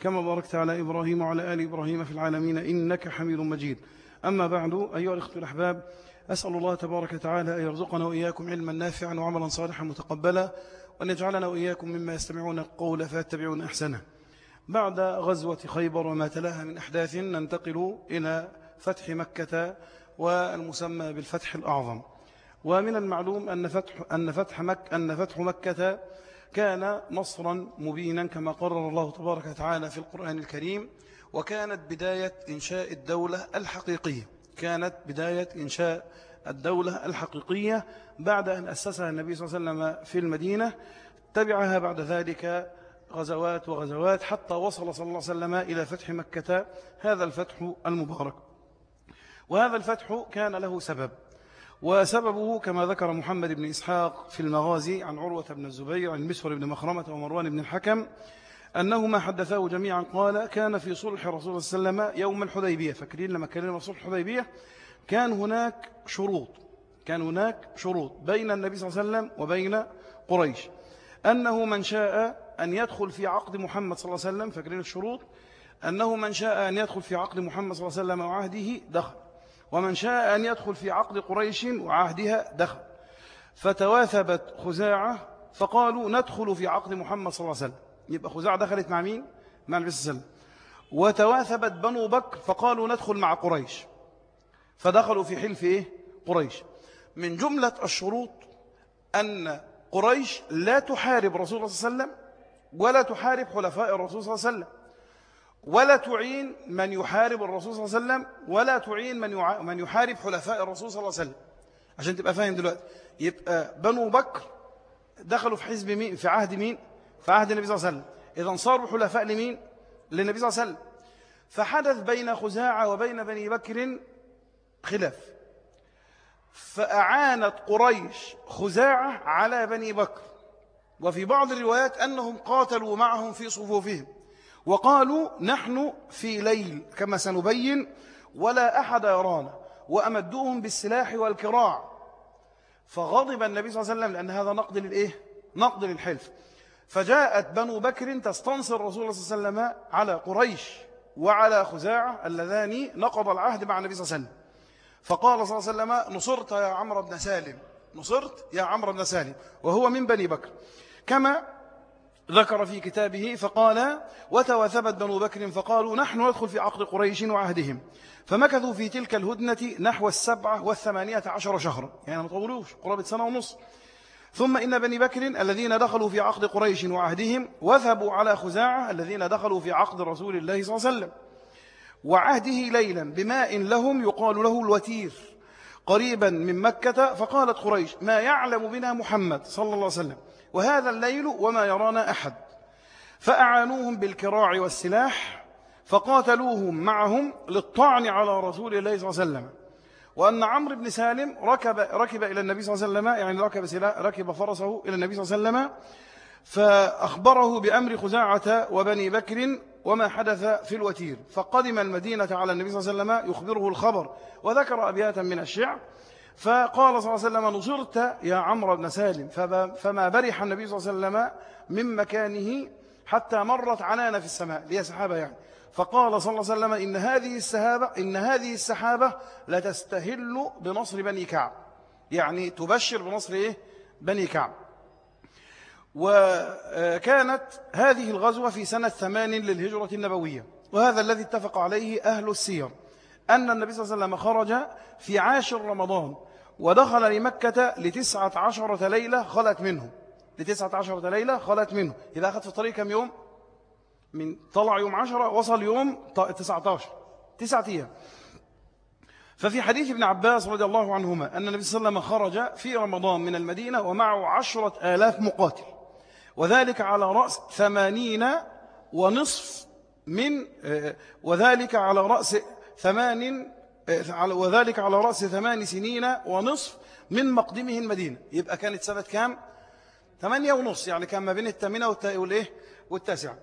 كما باركت على إبراهيم وعلى آل إبراهيم في العالمين إنك حميد مجيد. أما بعد أيها الأخوة الأحباب أسأل الله تبارك وتعالى أن يرزقنا وإياكم علما نافعا وعملا صالحا متقبلا وأن يجعلنا وإياكم مما يستمعون القول فيتبعون أحسنه. بعد غزوة خيبر وما تلاها من أحداث ننتقل إلى فتح مكة والمسمى بالفتح الأعظم. ومن المعلوم أن فتح, أن فتح, مك أن فتح مكة كان نصرا مبينا كما قرر الله تبارك وتعالى في القرآن الكريم وكانت بداية إنشاء الدولة الحقيقية. كانت بداية إنشاء الدولة الحقيقية بعد أن أسسها النبي صلى الله عليه وسلم في المدينة. تبعها بعد ذلك غزوات وغزوات حتى وصل صلى الله عليه وسلم إلى فتح مكة هذا الفتح المبارك. وهذا الفتح كان له سبب. وسببه كما ذكر محمد بن إسحاق في المغازي عن عروة بن الزبير عن مسور بن مخرمة ومروان بن الحكم أنهما حدثاه جميعا قال كان في صلح رسول الله صلى الله عليه وسلم يوم الحديبية. فاكرين لما كان صلح الحديبية؟ كان هناك شروط كان هناك شروط بين النبي صلى الله عليه وسلم وبين قريش. أنه من شاء أن يدخل في عقد محمد صلى الله عليه وسلم فاكرين الشروط؟ أنه من شاء أن يدخل في عقد محمد صلى الله عليه وسلم وعهده دخل. ومن شاء أن يدخل في عقد قريش وعهدها دخل. فتواثبت خزاعة فقالوا ندخل في عقد محمد صلى الله عليه وسلم. يبقى خزاعة دخلت مع مين؟ مع النبي صلى الله عليه وسلم. وتواثبت بنو بكر فقالوا ندخل مع قريش. فدخلوا في حلف إيه؟ قريش. من جملة الشروط أن قريش لا تحارب رسول الله صلى الله عليه وسلم ولا تحارب حلفاء الرسول صلى الله عليه وسلم. ولا تعين من يحارب الرسول صلى الله عليه وسلم ولا تعين من من يحارب حلفاء الرسول صلى الله عليه وسلم. عشان تبقى فاهم دلوقتي. يبقى بنو بكر دخلوا في حزب مين؟ في عهد مين؟ في عهد النبي صلى الله عليه وسلم. إذا صاروا حلفاء لمين؟ للنبي صلى الله عليه وسلم. فحدث بين خزاعة وبين بني بكر خلاف. فأعانت قريش خزاعة على بني بكر. وفي بعض الروايات أنهم قاتلوا معهم في صفوفهم. وقالوا نحن في ليل كما سنبين ولا أحد يرانا وأمدوهم بالسلاح والكراع. فغضب النبي صلى الله عليه وسلم لأن هذا نقد للإيه؟ نقد للحلف. فجاءت بنو بكر تستنصر رسول الله صلى الله عليه وسلم على قريش وعلى خزاعة اللذان نقض العهد مع النبي صلى الله عليه وسلم. فقال صلى الله عليه وسلم نصرت يا عمرو بن سالم نصرت يا عمرو بن سالم وهو من بني بكر. كما ذكر في كتابه فقال وتوثبت بنو بكر فقالوا نحن ندخل في عقد قريش وعهدهم. فمكثوا في تلك الهدنة نحو السبعة والثمانية عشر شهرا يعني ما طولوش قرابة سنة ونص. ثم إن بني بكر الذين دخلوا في عقد قريش وعهدهم وثبوا على خزاعة الذين دخلوا في عقد رسول الله صلى الله عليه وسلم. وعهده ليلا بماء لهم يقال له الوتير. قريبا من مكة فقالت قريش ما يعلم بنا محمد صلى الله عليه وسلم. وهذا الليل وما يرانا أحد. فأعانوهم بالكراع والسلاح فقاتلوهم معهم للطعن على رسول الله صلى الله عليه وسلم. وأن عمرو بن سالم ركب, ركب إلى النبي صلى الله عليه وسلم يعني ركب, ركب فرسه إلى النبي صلى الله عليه وسلم فأخبره بأمر خزاعة وبني بكر وما حدث في الوتير. فقدم المدينة على النبي صلى الله عليه وسلم يخبره الخبر وذكر أبياتا من الشعر فقال صلى الله عليه وسلم نصرت يا عمرو بن سالم. فما برح النبي صلى الله عليه وسلم من مكانه حتى مرت عنانة في السماء لي سحابة يعني. فقال صلى الله عليه وسلم إن هذه السحابة إن هذه السحابة لتستهل بنصر بني كعب. يعني تبشر بنصر إيه؟ بني كعب. وكانت هذه الغزوة في سنة ثمان للهجرة النبوية وهذا الذي اتفق عليه أهل السير. أن النبي صلى الله عليه وسلم خرج في عاشر رمضان ودخل لمكة لتسعة عشرة ليلة خلت منه. لتسعة عشرة ليلة خلت منه. إذا أخذ في الطريق كم يوم؟ من طلع يوم عشرة وصل يوم تسعة عشر. تسعة أيام. ففي حديث ابن عباس رضي الله عنهما أن النبي صلى الله عليه وسلم خرج في رمضان من المدينة ومعه عشرة آلاف مقاتل. وذلك على رأس ثمانين ونصف من آه، وذلك على رأس ثمان آه، وذلك على رأس ثمان سنين ونصف من مقدمه المدينة. يبقى كانت سنة كام؟ ثمانية ونصف يعني كان ما بين الثامنة والإيه؟ والتاسعة.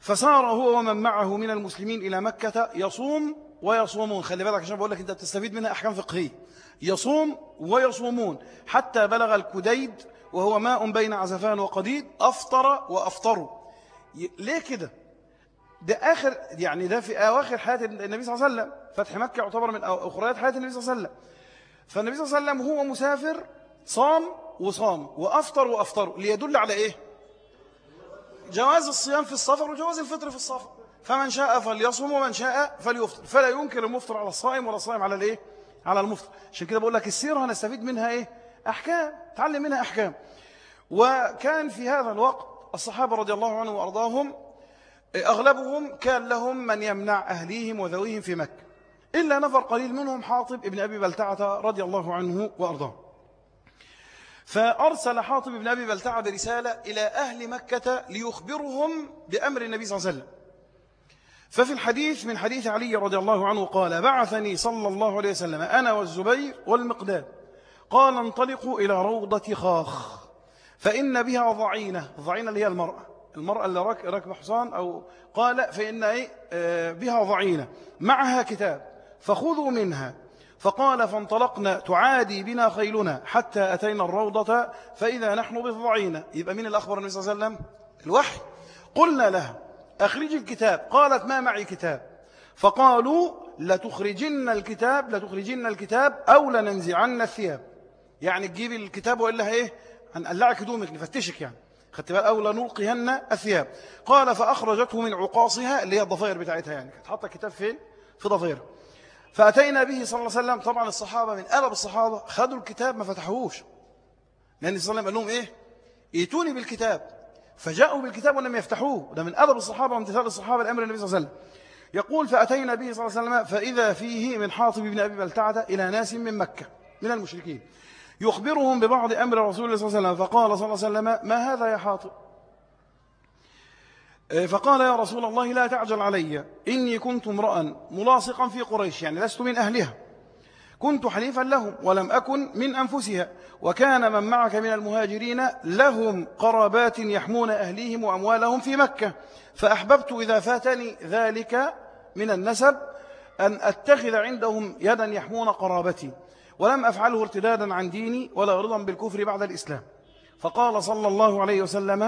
فصار هو ومن معه من المسلمين إلى مكة يصوم ويصومون. خلي بالك عشان بقول لك أنت بتستفيد منها أحكام فقهية. يصوم ويصومون. حتى بلغ الكديد وهو ماء بين عزفان وقديد أفطر وأفطروا. ليه كده؟ ده آخر يعني ده في أواخر حياة النبي صلى الله عليه وسلم. فتح مكة يعتبر من أخريات حياة النبي صلى الله عليه وسلم. فالنبي صلى الله عليه وسلم هو مسافر صام وصام وأفطر وأفطر. ليدل على إيه؟ جواز الصيام في السفر وجواز الفطر في السفر فمن شاء فليصوم ومن شاء فليفطر. فلا ينكر المفطر على الصائم ولا الصائم على الإيه؟ على المفطر. عشان كده بقول لك السيرة هنستفيد منها إيه؟ أحكام. تعلم منها أحكام. وكان في هذا الوقت الصحابة رضي الله عنهم وأرضاهم أغلبهم كان لهم من يمنع أهليهم وذويهم في مكة. إلا نفر قليل منهم حاطب ابن أبي بلتعة رضي الله عنه وأرضاه. فأرسل حاطب بن أبي بلتعة برسالة إلى أهل مكة ليخبرهم بأمر النبي صلى الله عليه وسلم. ففي الحديث من حديث علي رضي الله عنه قال بعثني صلى الله عليه وسلم أنا والزبير والمقداد. قال انطلقوا إلى روضة خاخ فإن بها ضعينة ضعينة اللي هي المرأة. المرأة اللي ركب حصان أو قال فإن إيه؟ آه، بها ضعينة. معها كتاب. فخذوا منها. فقال فانطلقنا. تعادي بنا خيلنا حتى أتينا الروضة فإذا نحن بالضعينة. يبقى من الأخبر النبي صلى الله عليه وسلم؟ الوحي. قلنا لها أخرج الكتاب. قالت ما معي كتاب. فقالوا لتخرجن الكتاب لتخرجن الكتاب أو لننزعن الثياب. يعني تجيب الكتاب وإلا إيه؟ هنقلعك هدومك نفتشك يعني. خدت بقى أو لنلقيهن الثياب. قال فأخرجته من عقاصها اللي هي الضفائر بتاعتها يعني. كانت حاطة الكتاب فين؟ في ضفيرها فأتينا به صلى الله عليه وسلم. طبعا الصحابة من أدب الصحابة خدوا الكتاب ما فتحوهوش. لأن صلى الله عليه وسلم قال لهم إيه؟ ائتوني بالكتاب. فجاءوا بالكتاب ولم يفتحوه. ده من أدب الصحابة وامتثال الصحابة الأمر النبي صلى الله عليه وسلم. يقول فأتينا به صلى الله عليه وسلم فإذا فيه من حاطب بن أبي بلتعة إلى ناس من مكة من المشركين. يخبرهم ببعض أمر رسول الله صلى الله عليه وسلم. فقال صلى الله عليه وسلم ما هذا يا حاطب؟ إيه، فقال يا رسول الله لا تعجل علي. إني كنت امرأ ملاصقا في قريش يعني لست من أهلها. كنت حليفا لهم ولم أكن من أنفسها. وكان من معك من المهاجرين لهم قرابات يحمون أهليهم وأموالهم في مكة. فأحببت إذا فاتني ذلك من النسب أن أتخذ عندهم يدا يحمون قرابتي. ولم أفعله ارتدادا عن ديني ولا رضا بالكفر بعد الإسلام. فقال صلى الله عليه وسلم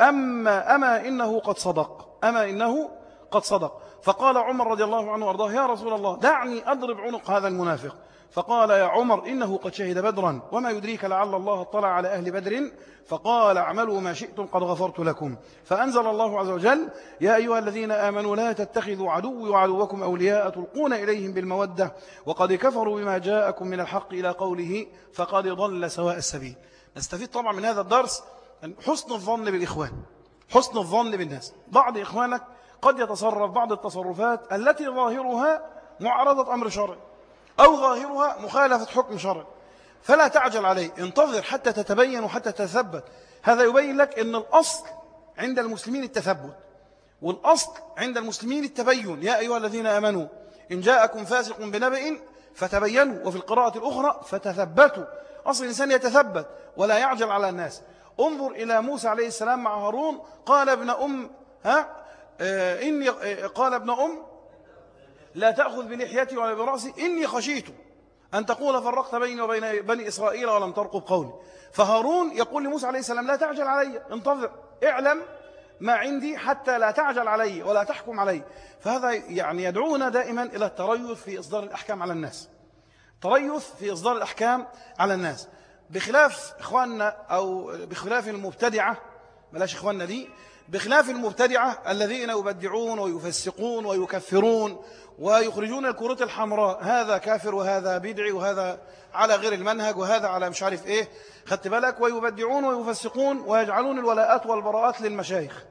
أما, أما إنه قد صدق أما إنه قد صدق. فقال عمر رضي الله عنه وأرضاه يا رسول الله دعني أضرب عنق هذا المنافق. فقال يا عمر إنه قد شهد بدرا وما يدريك لعل الله اطلع على أهل بدر. فقال اعملوا ما شئتم قد غفرت لكم. فأنزل الله عز وجل يا أيها الذين آمنوا لا تتخذوا عدوي وعدوكم أولياء تلقون إليهم بالمودة وقد كفروا بما جاءكم من الحق إلى قوله فقد ضل سواء السبيل. نستفيد طبعا من هذا الدرس حسن الظن بالإخوان حسن الظن بالناس. بعض إخوانك قد يتصرف بعض التصرفات التي ظاهرها معارضة أمر شرعي. أو ظاهرها مخالفة حكم شرعي. فلا تعجل عليه. انتظر حتى تتبين وحتى تثبت. هذا يبين لك أن الأصل عند المسلمين التثبت. والأصل عند المسلمين التبين. يا أيها الذين آمنوا إن جاءكم فاسق بنبأ فتبينوا. وفي القراءة الأخرى فتثبتوا. أصل الإنسان يتثبت ولا يعجل على الناس. انظر إلى موسى عليه السلام مع هارون. قال ابن أم ها؟ آه، إني آه، قال ابن أم لا تأخذ بلحيتي ولا برأسي إني خشيت أن تقول فرقت بيني وبين بني إسرائيل ولم ترقب قولي فهارون يقول لموسى عليه السلام لا تعجل علي انتظر اعلم ما عندي حتى لا تعجل علي ولا تحكم علي. فهذا يعني يدعونا دائما إلى التريث في إصدار الأحكام على الناس. تريث في إصدار الأحكام على الناس. بخلاف إخواننا أو بخلاف المبتدعة بلاش إخواننا دي بخلاف المبتدعة الذين يبدعون ويفسقون ويكفرون ويخرجون الكروت الحمراء هذا كافر وهذا بدعي وهذا على غير المنهج وهذا على مش عارف إيه. خدت بالك؟ ويبدعون ويفسقون ويجعلون الولاءات والبراءات للمشايخ.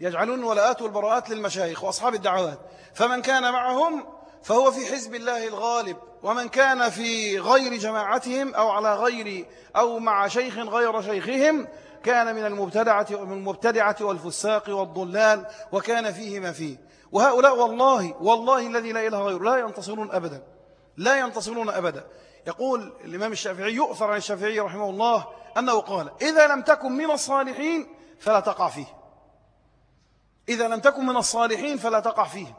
يجعلون الولاءات والبراءات للمشايخ وأصحاب الدعوات. فمن كان معهم فهو في حزب الله الغالب ومن كان في غير جماعتهم أو على غير أو مع شيخ غير شيخهم كان من المبتدعة من المبتدعة والفساق والضلال وكان فيه ما فيه. وهؤلاء والله والله الذي لا إله غيره لا ينتصرون أبدا. لا ينتصرون أبدا. يقول الإمام الشافعي يؤثر عن الشافعي رحمه الله أنه قال إذا لم تكن من الصالحين فلا تقع فيه. إذا لم تكن من الصالحين فلا تقع فيه.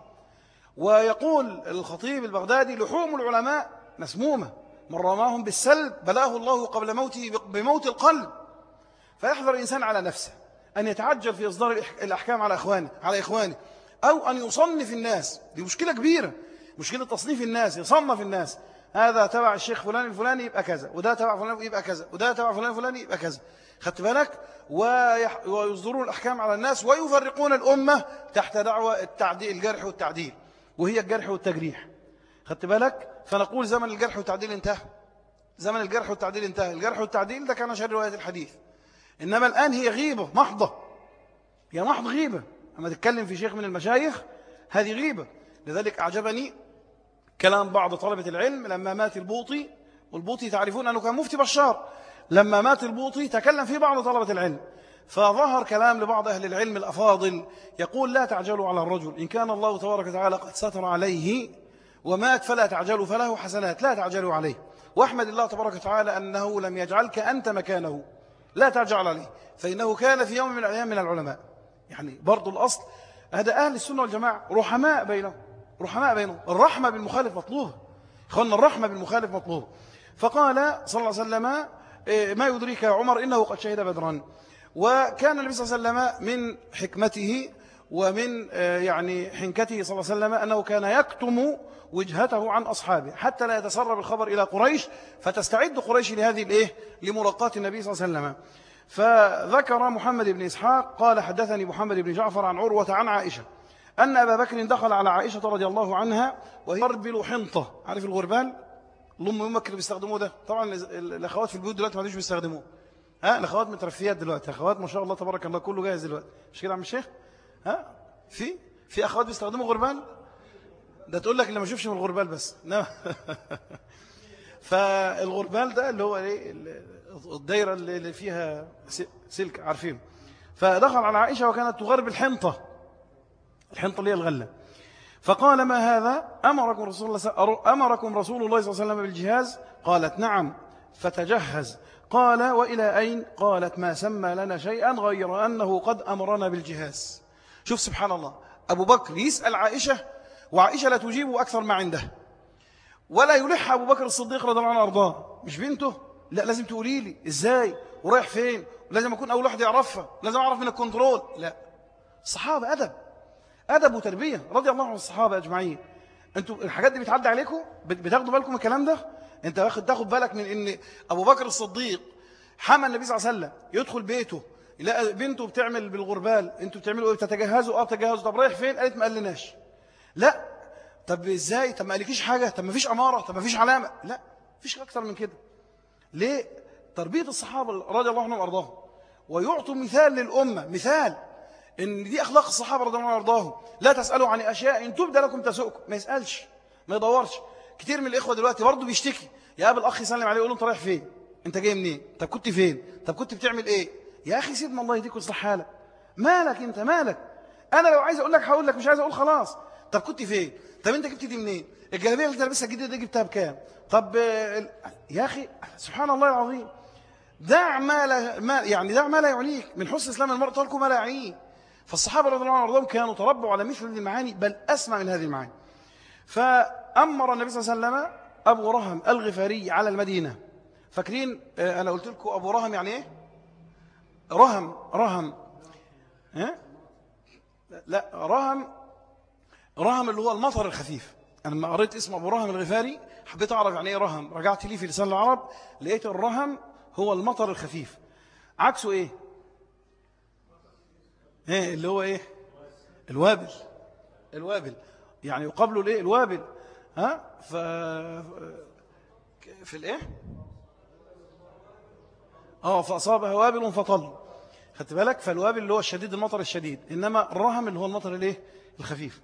ويقول الخطيب البغدادي لحوم العلماء مسمومة. من رماهم بالسلب بلاه الله قبل موته بموت القلب. فيحذر الإنسان على نفسه أن يتعجل في إصدار الأحكام على إخوانه على إخوانه أو أن يصنف الناس. دي مشكلة كبيرة. مشكلة تصنيف الناس يصنف الناس. هذا تبع الشيخ فلان الفلاني يبقى كذا وده تبع فلان يبقى كذا وده تبع فلان الفلاني يبقى كذا. خدت بالك؟ ويصدرون الأحكام على الناس ويفرقون الأمة تحت دعوة التعديل الجرح والتعديل وهي الجرح والتجريح. خدت بالك؟ فنقول زمن الجرح والتعديل انتهى. زمن الجرح والتعديل انتهى. الجرح والتعديل ده كان شر رواية الحديث. إنما الآن هي غيبة محضة. هي محض غيبة. أما تتكلم في شيخ من المشايخ هذه غيبة. لذلك أعجبني كلام بعض طلبة العلم لما مات البوطي والبوطي تعرفون أنه كان مفتي بشار. لما مات البوطي تكلم في بعض طلبة العلم فظهر كلام لبعض أهل العلم الأفاضل يقول لا تعجلوا على الرجل إن كان الله تبارك وتعالى قد ستر عليه ومات فلا تعجلوا فله حسنات لا تعجلوا عليه. واحمد الله تبارك وتعالى أنه لم يجعلك أنت مكانه. لا تعجل عليه فإنه كان في يوم من الأيام من العلماء. يعني برضو الأصل هذا أهل السنة والجماعة رحماء بينهم رحماء بينهم. الرحمة بالمخالف مطلوبة. إخواننا الرحمة بالمخالف مطلوبة. فقال صلى الله عليه وسلم إيه، ما يدريك يا عمر إنه قد شهد بدرا. وكان النبي صلى الله عليه وسلم من حكمته ومن آه، يعني حنكته صلى الله عليه وسلم أنه كان يكتم وجهته عن أصحابه حتى لا يتسرب الخبر إلى قريش فتستعد قريش لهذه الإيه؟ لملاقاة النبي صلى الله عليه وسلم. فذكر محمد بن إسحاق قال حدثني محمد بن جعفر عن عروة عن عائشة أن أبا بكر دخل على عائشة رضي الله عنها وهي تربل حنطة. عارف الغربال وأمك اللي بيستخدموه ده؟ طبعا الأخوات في البيوت دلوقتي ما عادش بيستخدموه. ها؟ الأخوات مترفيات دلوقتي. أخوات ما شاء الله تبارك الله كله جاهز دلوقتي. مش كده عم الشيخ؟ ها؟ في؟ في أخوات بيستخدموا غربال؟ ده تقول لك اللي ما شوفش من الغربال بس. نعم. فالغربال ده اللي هو إيه؟ الدايرة اللي فيها سلك عارفين. فدخل على عائشة وكانت تغرب الحنطة. الحنطة اللي هي الغلة. فقال ما هذا؟ أمركم رسول الله أمركم رسول الله صلى الله عليه وسلم بالجهاز؟ قالت نعم. فتجهز. قال وإلى أين؟ قالت ما سمى لنا شيئا غير أنه قد أمرنا بالجهاز. شوف سبحان الله أبو بكر يسأل عائشة وعائشة لا تجيب أكثر ما عندها ولا يلح أبو بكر الصديق رضي الله عنه أرضاه مش بنته؟ لا لازم تقولي لي. إزاي؟ ورايح فين؟ لازم أكون أول واحد يعرفها. لازم أعرف من الكنترول. لا. الصحابة أدب. أدب وتربية. رضي الله عن الصحابة أجمعين. أنتوا الحاجات دي بتعدي عليكم؟ بتاخدوا بالكم الكلام ده؟ أنت واخد تاخد بالك من أن أبو بكر الصديق حمى النبي صلى الله عليه وسلم يدخل بيته. يلاقي بنته بتعمل بالغربال. أنتوا بتعملوا إيه؟ بتتجهزوا؟ آه بتجهزوا طب رايح فين؟ قالت ما قالناش. لا. طب إزاي؟ طب ما قالكيش حاجة. طب ما فيش امارة. طب ما فيش علامة. لا فيش أكتر من كده. ليه؟ تربية الصحابة رضي الله عنهم وارضاهم. ويعطوا مثال للأمة. مثال إن دي أخلاق الصحابة رضي الله عنهم وارضاهم. لا تسألوا عن أشياء إن تبدى لكم تسؤكم ما يسألش. ما يدورش. كتير من الإخوة دلوقتي برضه بيشتكي. يا أبو الأخ يسلم عليه يقول له أنت رايح فين؟ أنت جاي منين؟ طب كنت فين؟ طب كنت بتعمل إيه؟ يا أخي سيبنا الله يديك ويصلح حالك. مالك أنت؟ مالك. أنا لو عايز أقول لك هقول لك مش عايز أقول خلاص. طب كنت فين؟ طب أنت جبت دي منين؟ الجلابية اللي لابسها الجديدة دي جبتها بكام؟ طب يا أخي سبحان الله العظيم. دع ما لا ما يعني دع ما لا يعنيك. من حسن إسلام المرء ترك ما لا يعنيه. فالصحابة رضي الله عنهم كانوا تربوا على مثل هذه المعاني بل أسمع من هذه المعاني. فأمر النبي صلى الله عليه وسلم أبو رهم الغفاري على المدينة. فاكرين آه، أنا قلت لكم أبو رهم يعني إيه؟ رهم رهم. ها؟ لا رهم رهم اللي هو المطر الخفيف. أنا لما قريت اسم أبو رهم الغفاري حبيت أعرف يعني إيه رهم. رجعت لي في لسان العرب لقيت الرهم هو المطر الخفيف. عكسه إيه؟ إيه اللي هو إيه؟ الوابل. الوابل. يعني يقابله الإيه؟ الوابل. ها؟ ف في الإيه؟ آه فاصابها وابل فطل. خدت بالك؟ فالوابل اللي هو الشديد المطر الشديد. إنما الرهم اللي هو المطر الايه؟ الخفيف.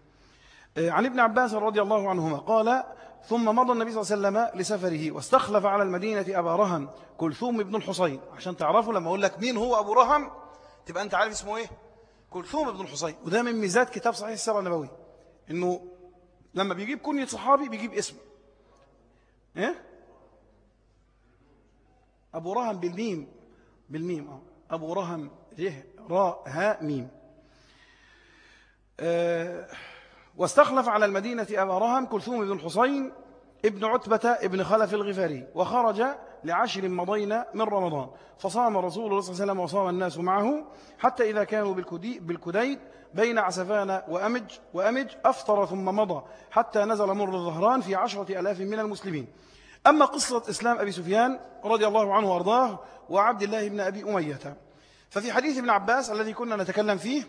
آه، عن ابن عباس رضي الله عنهما قال ثم مضى النبي صلى الله عليه وسلم لسفره واستخلف على المدينة أبا رهم كلثوم بن الحصين. عشان تعرفوا لما أقول لك مين هو أبو رهم تبقى أنت عارف اسمه إيه؟ كلثوم بن الحصين. وده من ميزات كتاب صحيح السيرة النبوي. إنه لما بيجيب كنية صحابي بيجيب اسمه إيه؟ أبو رهم بالميم بالميم آه. أبو رهم ره راء ها ميم. أه واستخلف على المدينة أبا رهم كلثوم بن الحصين ابن عتبة ابن خلف الغفاري وخرج لعشر مضينا من رمضان. فصام رسول الله صلى الله عليه وسلم وصام الناس معه حتى إذا كانوا بالكديد بين عسفان وأمج, وأمج أفطر ثم مضى حتى نزل مر الظهران في عشرة ألاف من المسلمين. أما قصة إسلام أبي سفيان رضي الله عنه وأرضاه وعبد الله بن أبي أمية. ففي حديث ابن عباس الذي كنا نتكلم فيه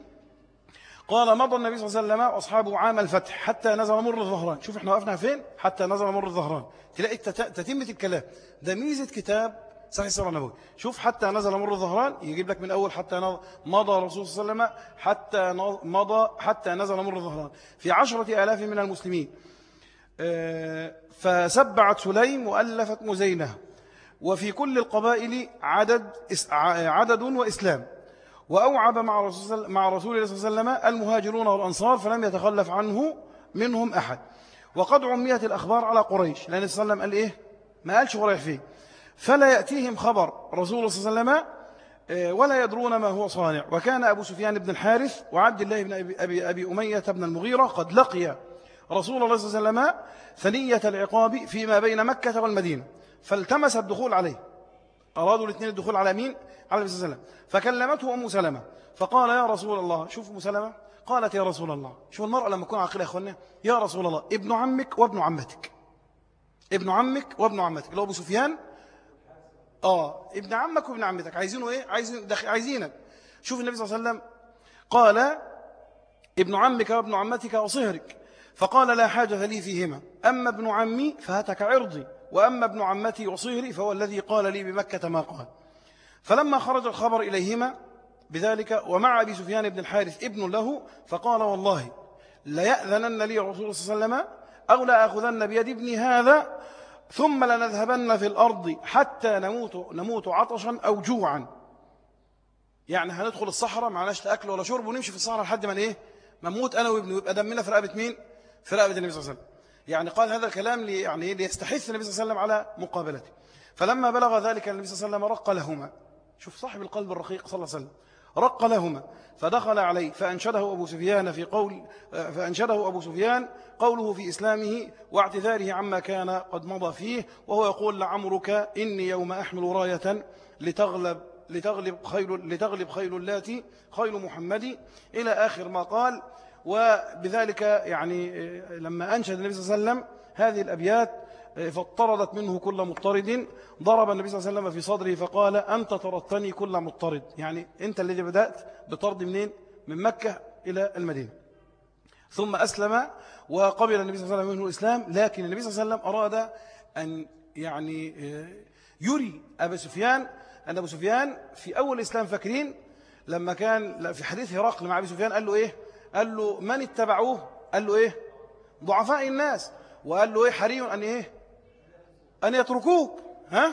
قال مضى النبي صلى الله عليه وسلم وأصحابه عام الفتح حتى نزل مر الظهران. شوف إحنا وقفنا فين؟ حتى نزل مر الظهران. تلاقي تتمة الكلام. ده ميزة كتاب صحيح السيرة النبوي شوف حتى نزل مر الظهران يجيب لك من أول حتى مضى الرسول صلى الله عليه وسلم حتى مضى حتى نزل مر الظهران. في عشرة آلاف من المسلمين. آه، فسبعت سليم وألفت مزينة. وفي كل القبائل عدد عدد وإسلام. وأوعب مع رسول, مع رسول الله صلى الله عليه وسلم المهاجرون والأنصار فلم يتخلف عنه منهم أحد. وقد عميت الأخبار على قريش. لأن صلى الله عليه وسلم قال إيه؟ ما قالش قريش فيه. فلا يأتيهم خبر رسول الله صلى الله عليه وسلم آه، ولا يدرون ما هو صانع. وكان أبو سفيان بن الحارث وعبد الله بن أبي, أبي, أبي أمية بن المغيرة قد لقي رسول الله صلى الله عليه وسلم ثنية العقاب فيما بين مكة والمدينة فالتمس الدخول عليه. أرادوا الاثنين الدخول على مين؟ على النبي صلى الله عليه وسلم. فكلمته أم سلمة فقال يا رسول الله شوف أم سلمة قالت يا رسول الله شوف المرأة لما تكون عاقلة يا أخوانا يا رسول الله ابن عمك وابن عمتك. ابن عمك وابن عمتك. اللي هو أبو سفيان؟ آه ابن عمك وابن عمتك. عايزينه إيه؟ عايزين عايزينك. شوف النبي صلى الله عليه وسلم قال ابن عمك وابن عمتك وصهرك. فقال لا حاجة لي فيهما. أما ابن عمي فهتك عرضي وأما ابن عمتي وصهري فهو الذي قال لي بمكة ما قال. فلما خرج الخبر إليهما بذلك ومع أبي سفيان بن الحارث ابن له فقال والله ليأذنن لي رسول صلى الله عليه وسلم أو لأخذن بيد ابني هذا ثم لنذهبن في الأرض حتى نموت, نموت عطشا أو جوعا. يعني هندخل الصحراء معناش لا أكل ولا شرب ونمشي في الصحراء لحد ما إيه؟ نموت أنا وابني ويبقى دمنا في رقبة مين؟ رقبة النبي صلى الله عليه وسلم. يعني قال هذا الكلام لي يعني ليستحث النبي صلى الله عليه وسلم على مقابلته. فلما بلغ ذلك النبي صلى الله عليه وسلم رق لهما. شوف صاحب القلب الرقيق صلى الله عليه وسلم. رق لهما. فدخل عليه فأنشده أبو سفيان في قول فأنشده أبو سفيان قوله في إسلامه واعتذاره عما كان قد مضى فيه وهو يقول لعمرك إني يوم أحمل راية لتغلب لتغلب خيل لتغلب خيل اللاتي خيل محمد إلى آخر ما قال وبذلك يعني لما أنشد النبي صلى الله عليه وسلم هذه الأبيات فاضطردت منه كل مضطرد. ضرب النبي صلى الله عليه وسلم في صدره فقال أنت طردتني كل مضطرد. يعني أنت الذي بدأت بطرد منين؟ من مكة إلى المدينة. ثم أسلم وقبل النبي صلى الله عليه وسلم منه الإسلام لكن النبي صلى الله عليه وسلم أراد أن يعني يري أبا سفيان أن أبو سفيان في أول الإسلام فاكرين لما كان في حديث هرقل مع أبي سفيان قال له إيه؟ قال له من اتبعوه؟ قال له إيه؟ ضعفاء الناس. وقال له إيه؟ حري أن إيه؟ أن يتركوك. ها؟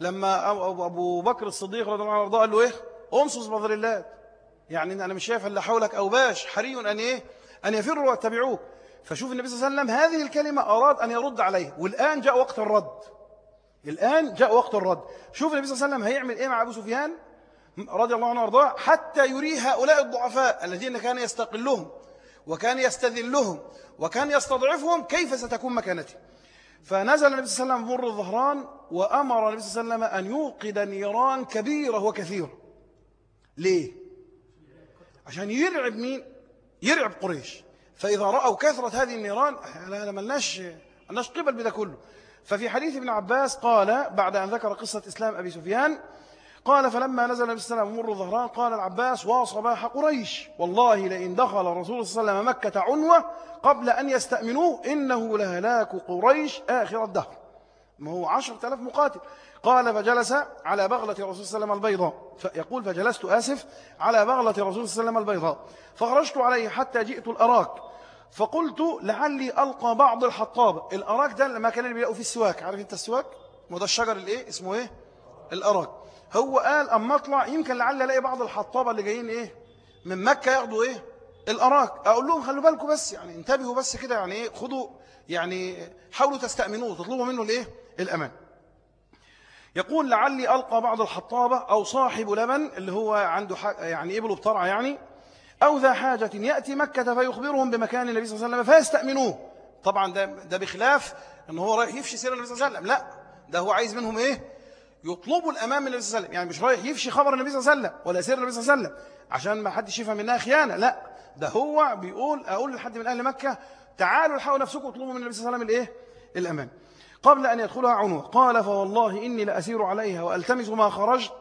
لما أبو بكر الصديق رضي الله عنه قال له إيه؟ أمصص الله. يعني أنا مش شايف إلا حولك أو باش. حري أن إيه؟ أن يفروا واتبعوك فشوف النبي صلى الله عليه وسلم هذه الكلمة أراد أن يرد عليه. والآن جاء وقت الرد. الآن جاء وقت الرد. شوف النبي صلى الله عليه وسلم هيعمل إيه مع أبو سفيان؟ رضي الله عنه وارضاه حتى يري هؤلاء الضعفاء الذين كان يستقلهم وكان يستذلهم وكان يستضعفهم كيف ستكون مكانته فنزل النبي صلى الله عليه وسلم مر الظهران وأمر النبي صلى الله عليه وسلم أن يوقد نيران كبيرة وكثيرة ليه؟ عشان يرعب مين؟ يرعب قريش فإذا رأوا كثرة هذه النيران لا ملناش ملناش قبل بذا كله ففي حديث ابن عباس قال بعد أن ذكر قصة إسلام أبي سفيان قال فلما نزل النبي صلى الله عليه وسلم مر ظهران قال العباس وصباح قريش. والله لئن دخل رسول صلى الله عليه وسلم مكة عنوة قبل أن يستأمنوه إنه لهلاك قريش آخر الدهر. ما هو عشرة آلاف مقاتل. قال فجلس على بغلة رسول صلى الله عليه وسلم البيضاء. يقول فجلست آسف على بغلة رسول صلى الله عليه وسلم البيضاء. فخرجت عليه حتى جئت الأراك. فقلت لعلي ألقى بعض الحطابة الأراك ده المكان اللي بيلاقوا فيه السواك. عارف أنت السواك؟ وده الشجر الإيه؟ اسمه إيه؟ الأراك. هو قال أما أطلع يمكن لعل ألاقي بعض الحطابة اللي جايين إيه؟ من مكة ياخدوا إيه؟ الأراك. أقول لهم خلوا بالكم بس يعني انتبهوا بس كده يعني إيه؟ خدوا يعني حاولوا تستأمنوه تطلبوا منه الإيه؟ الأمان. يقول لعلي ألقى بعض الحطابة أو صاحب لبن اللي هو عنده يعني إبل بطرعة يعني أو ذا حاجة يأتي مكة فيخبرهم بمكان النبي صلى الله عليه وسلم فيستأمنوه. طبعا ده, ده بخلاف أن هو رايح يفشي سير النبي صلى الله عليه وسلم لا ده هو عايز منهم إيه؟ يطلبوا الأمام النبي صلى الله عليه وسلم. يعني مش رايح يفشي خبر النبي صلى الله عليه وسلم ولا سير النبي صلى الله عليه وسلم عشان ما حدش يفهم منها خيانة. لا ده هو بيقول أقول لحد من أهل مكة تعالوا الحقوا نفسكم واطلبوا من النبي صلى الله عليه وسلم الإيه؟ الأمان قبل أن يدخلها عنوة قال فوالله إني لأسير عليها وألتمس ما خرجت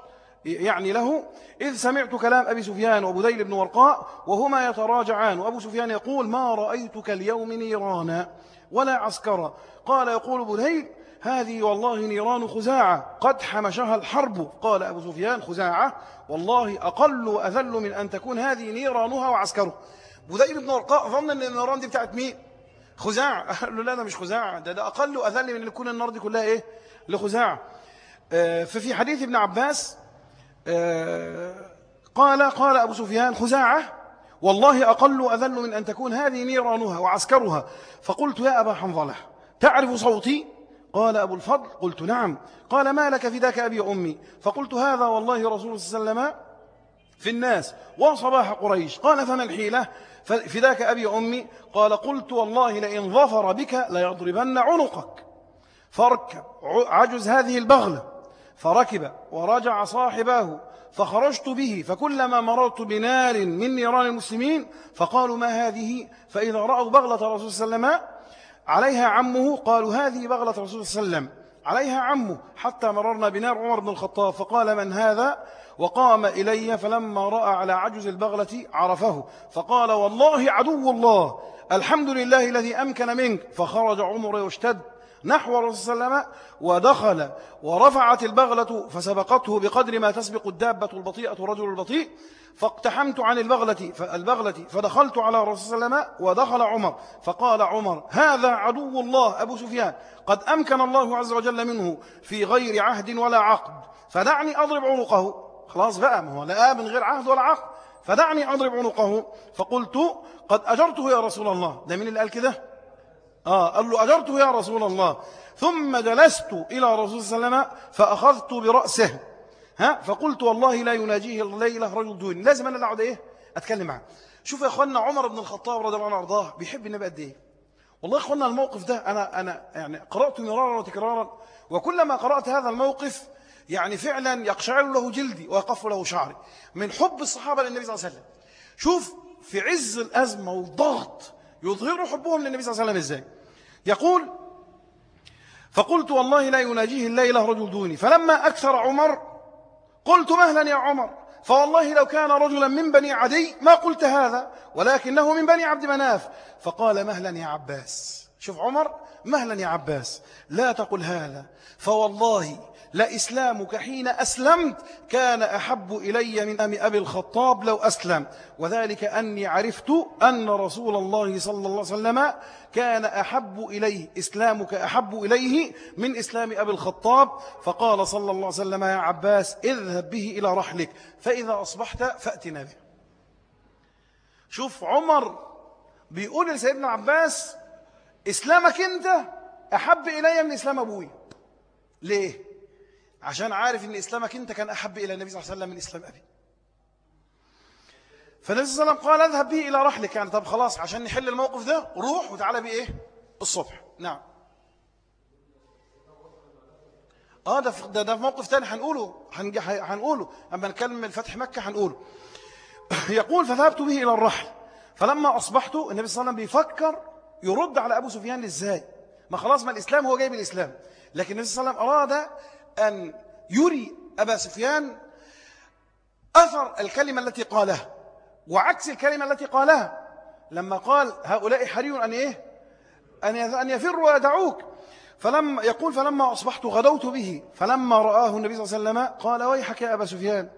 يعني له إذ سمعت كلام أبي سفيان وأبو ذيل بن ورقاء وهما يتراجعان. وأبو سفيان يقول ما رأيتك اليوم نيرانا ولا عسكرا. قال يقول أبو ذيل هذه والله نيران خزاعة. قد حمشها الحرب. قال أبو سفيان خزاعة. والله أقل وأذل من أن تكون هذه نيرانها وعسكره. بذيل بن ورقاء ظن أن النيران دي بتاعت مين؟ خزاعة. قال له لا ده مش خزاعة. ده, ده أقل وأذل من أن يكون النار دي كلها إيه؟ لخزاعة. آه، ففي حديث ابن عباس آه، قال قال أبو سفيان خزاعة. والله أقل وأذل من أن تكون هذه نيرانها وعسكرها. فقلت يا أبا حنظلة تعرف صوتي؟ قال أبو الفضل قلت نعم. قال ما لك فداك أبي أمي فقلت هذا والله رسول صلى الله عليه وسلم في الناس. وصباح قريش. قال فما الحيلة؟ فداك أبي أمي قال قلت والله لئن ظفر بك ليضربن عنقك. فاركب عجز هذه البغلة. فركب ورجع صاحباه. فخرجت به فكلما مررت بنار من نيران المسلمين فقالوا ما هذه؟ فإذا رأوا بغلة رسول الله عليها عمه قالوا هذه بغلة رسول صلى الله عليه وسلم. عليها عمه حتى مررنا بنار عمر بن الخطاب فقال من هذا؟ وقام إلي فلما رأى على عجز البغلة عرفه فقال والله عدو الله الحمد لله الذي أمكن منك. فخرج عمر يشتد نحو الرسول صلى الله عليه وسلم ودخل ورفعت البغلة فسبقته بقدر ما تسبق الدابة البطيئة رجل البطيء فاقتحمت عن البغلة البغلة فدخلت على الرسول صلى الله عليه وسلم ودخل عمر فقال عمر هذا عدو الله أبو سفيان قد أمكن الله عز وجل منه في غير عهد ولا عقد فدعني أضرب عنقه. خلاص بقى ما هو لا من غير عهد ولا عقد فدعني أضرب عنقه فقلت قد أجرته يا رسول الله. ده من اللي قال كده؟ آه قال له أجرته يا رسول الله. ثم جلست إلى رسول صلى الله عليه وسلم فأخذت برأسه. ها؟ فقلت والله لا يناجيه الليلة رجل دوني. لازم أنا أقعد إيه؟ أتكلم معه شوف يا أخوانا عمر بن الخطاب رضي الله عنه وارضاه بيحب النبي قد إيه؟ والله يا أخوانا الموقف ده أنا, أنا يعني قرأته مرارا وتكرارا وكلما قرأت هذا الموقف يعني فعلا يقشعر له جلدي ويقف له شعري. من حب الصحابة للنبي صلى الله عليه وسلم. شوف في عز الأزمة والضغط يظهروا حبهم للنبي صلى الله عليه وسلم إزاي؟ يقول فقلت والله لا يناجيه الليلة رجل دوني. فلما أكثر عمر قلت مهلا يا عمر. فوالله لو كان رجلا من بني عدي ما قلت هذا ولكنه من بني عبد مناف. فقال مهلا يا عباس. شوف عمر مهلا يا عباس لا تقل هذا. فوالله لإسلامك حين أسلمت كان أحب إلي من أم أبي الخطاب لو أسلم. وذلك أني عرفت أن رسول الله صلى الله عليه وسلم كان أحب إليه إسلامك أحب إليه من إسلام أبي الخطاب. فقال صلى الله عليه وسلم يا عباس اذهب به إلى رحلك فإذا أصبحت فأتنا به شوف عمر بيقول لسيدنا عباس إسلامك أنت أحب إلي من إسلام أبوي. ليه؟ عشان عارف إن إسلامك أنت كان أحب إلى النبي صلى الله عليه وسلم من إسلام أبي. فالنبي صلى الله عليه وسلم قال اذهب به إلى رحلك. يعني طب خلاص عشان نحل الموقف ده روح وتعالى بإيه الصبح. نعم. آه ده ده, ده موقف تاني هنقوله. هنقوله. أما نكمل فتح مكة هنقوله. يقول فذهبت به إلى الرحل. فلما أصبحت النبي صلى الله عليه وسلم بيفكر يرد على أبو سفيان إزاي؟ ما خلاص ما الإسلام هو جايب الإسلام لكن النبي صلى الله عليه وسلم أراد أن يري أبا سفيان أثر الكلمة التي قالها وعكس الكلمة التي قالها لما قال هؤلاء حري أن إيه؟ أن يفروا ويدعوك. فلما يقول فلما أصبحت غدوت به فلما رآه النبي صلى الله عليه وسلم قال ويحك يا أبا سفيان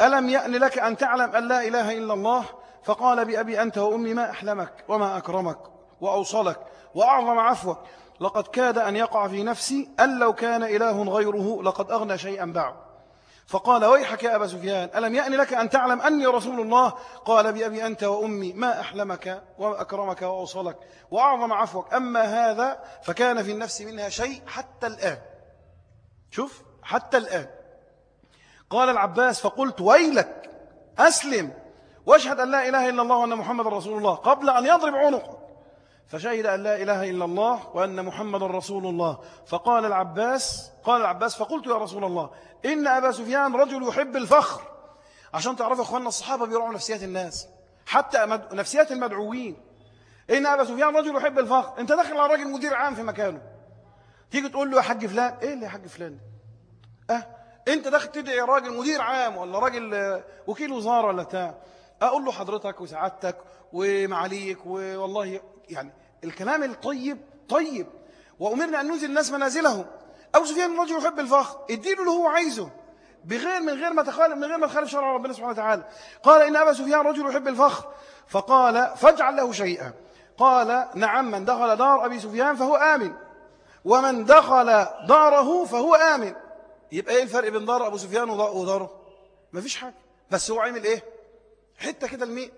ألم يأن لك أن تعلم أن لا إله إلا الله؟ فقال بأبي أنت وأمي ما أحلمك وما أكرمك وأوصلك وأعظم عفوك. لقد كاد أن يقع في نفسي أن لو كان إله غيره لقد أغنى شيئا بعد. فقال ويحك يا أبا سفيان ألم يأن لك أن تعلم أني رسول الله؟ قال بأبي أنت وأمي ما أحلمك وأكرمك وأوصلك وأعظم عفوك. أما هذا فكان في النفس منها شيء حتى الآن. شوف حتى الآن. قال العباس فقلت ويلك أسلم واشهد أن لا إله إلا الله وأن محمد رسول الله قبل أن يضرب عنقه. فشهد أن لا إله إلا الله وأن محمد رسول الله. فقال العباس قال العباس فقلت يا رسول الله إن أبا سفيان رجل يحب الفخر. عشان تعرفوا أخواننا الصحابة بيرعوا نفسيات الناس حتى نفسيات المدعوين. إن أبا سفيان رجل يحب الفخر. أنت داخل على راجل مدير عام في مكانه. تيجي تقول له يا حاج فلان إيه اللي يا حاج فلان؟ أه؟ أنت داخل تدعي راجل مدير عام ولا راجل وكيل وزارة ولا بتاع؟ أقول له حضرتك وسعادتك ومعاليك والله يعني الكلام الطيب طيب. وأمرنا أن ننزل الناس منازلهم. أبو سفيان رجل يحب الفخر. اديله اللي هو عايزه. بغير من غير ما تخالف من غير ما تخالف شرع ربنا سبحانه وتعالى. قال إن أبا سفيان رجل يحب الفخر. فقال فاجعل له شيئا. قال نعم من دخل دار أبي سفيان فهو آمن. ومن دخل داره فهو آمن. يبقى إيه الفرق بين دار أبو سفيان وداره ما فيش حاجة. بس هو عامل إيه؟ حتة كده لمين؟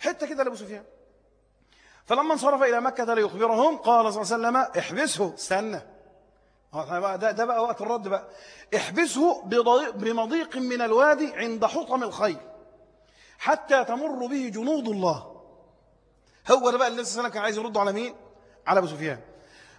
حتة كده لأبو سفيان. فلما انصرف إلى مكة ليخبرهم قال صلى الله عليه وسلم احبسه استنى. ده, ده بقى وقت الرد بقى. احبسه بمضيق من الوادي عند حطم الخيل حتى تمر به جنود الله. هو ده بقى اللي النبي كان عايز يرد على مين؟ على أبو سفيان.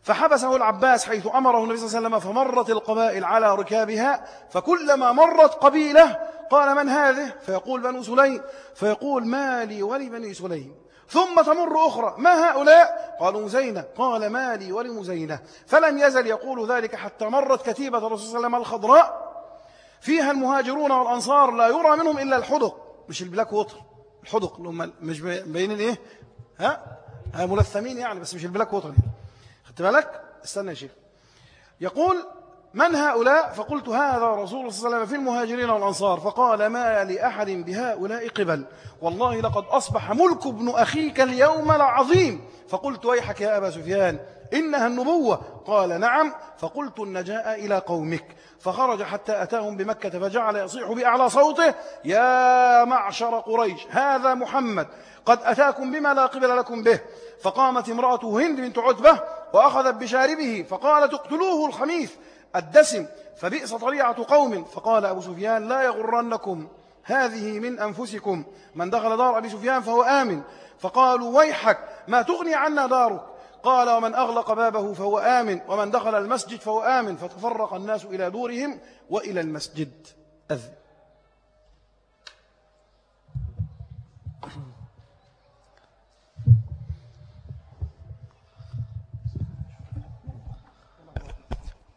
فحبسه العباس حيث أمره النبي صلى الله عليه وسلم فمرت القبائل على ركابها فكلما مرت قبيلة قال من هذه؟ فيقول بنو سليم. فيقول مالي ولبني سليم. ثم تمر أخرى. ما هؤلاء؟ قالوا مزينة قال مالي ولمزينة فلم يزل يقول ذلك حتى مرت كتيبة الرسول صلى الله عليه وسلم الخضراء. فيها المهاجرون والأنصار لا يرى منهم إلا الحدق. مش البلاك ووتر. الحدق اللي هم مش بين الإيه؟ ها؟ ملثمين يعني بس مش البلاك ووتر يعني. خدت بالك؟ استنى يا شيخ. يقول من هؤلاء؟ فقلت هذا رسول صلى الله عليه وسلم في المهاجرين والأنصار. فقال ما لأحد بهؤلاء قبل. والله لقد أصبح ملك ابن أخيك اليوم العظيم. فقلت ويحك يا أبا سفيان إنها النبوة. قال نعم. فقلت النجاء إلى قومك. فخرج حتى أتاهم بمكة فجعل يصيح بأعلى صوته يا معشر قريش هذا محمد قد أتاكم بما لا قبل لكم به. فقامت امرأته هند بنت عتبة وأخذت بشاربه فقالت اقتلوه الخميث الدسم فبئس طريعة قوم. فقال أبو سفيان لا يغرنكم هذه من أنفسكم. من دخل دار أبي سفيان فهو آمن. فقالوا ويحك ما تغني عنا دارك؟ قال ومن أغلق بابه فهو آمن ومن دخل المسجد فهو آمن. فتفرق الناس إلى دورهم وإلى المسجد. أذن